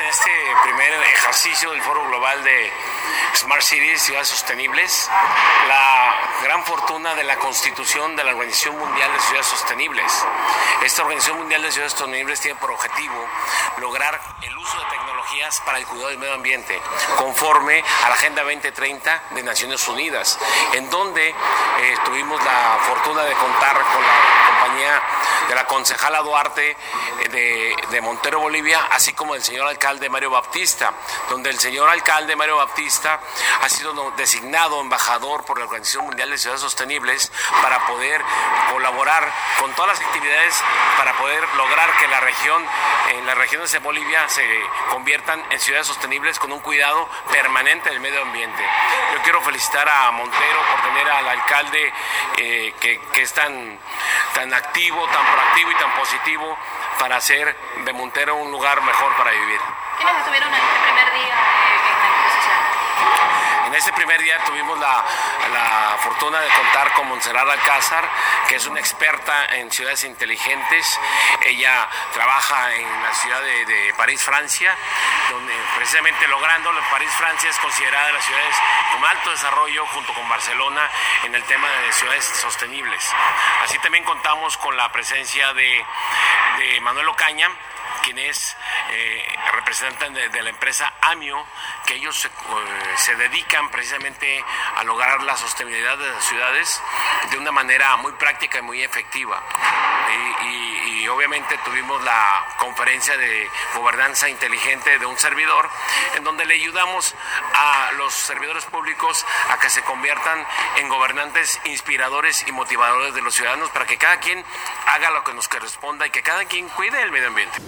en este primer ejercicio del Foro Global de Smart Cities, Ciudades Sostenibles, la gran fortuna de la constitución de la Organización Mundial de Ciudades Sostenibles. Esta Organización Mundial de Ciudades Sostenibles tiene por objetivo lograr el uso de tecnologías para el cuidado del medio ambiente, conforme a la Agenda 2030 de Naciones Unidas, en donde eh, tuvimos la fortuna de contar con la compañía de la concejala Duarte eh, de, de Montero, Bolivia, así como del señor alcalde Mario Baptista, donde el señor alcalde Mario Baptista ha sido designado embajador por la Organización Mundial de Ciudades Sostenibles para poder colaborar con todas las actividades para poder lograr que la región, en las regiones de Bolivia se en ciudades sostenibles con un cuidado permanente del medio ambiente. Yo quiero felicitar a Montero por tener al alcalde eh, que, es tan, tan activo, tan proactivo y tan positivo para hacer de Montero un lugar mejor para vivir. ¿Quiénes estuvieron en este primer día este primer día tuvimos la, fortuna de contar con Montserrat Alcázar, que es una experta en ciudades inteligentes. Ella trabaja en la ciudad de, de París, Francia, donde precisamente logrando París, Francia es considerada de las ciudades con alto desarrollo junto con Barcelona en el tema de ciudades sostenibles. Así también contamos con la presencia de, de Manuel Ocaña, quien es eh, representante de, la empresa AMIO, que ellos eh, se dedican precisamente a lograr la sostenibilidad de las ciudades de una manera muy práctica y muy efectiva. Y obviamente tuvimos la conferencia de gobernanza inteligente de un servidor, en donde le ayudamos a los servidores públicos a que se conviertan en gobernantes inspiradores y motivadores de los ciudadanos para que cada quien haga lo que nos corresponda y que cada quien cuide el medio ambiente.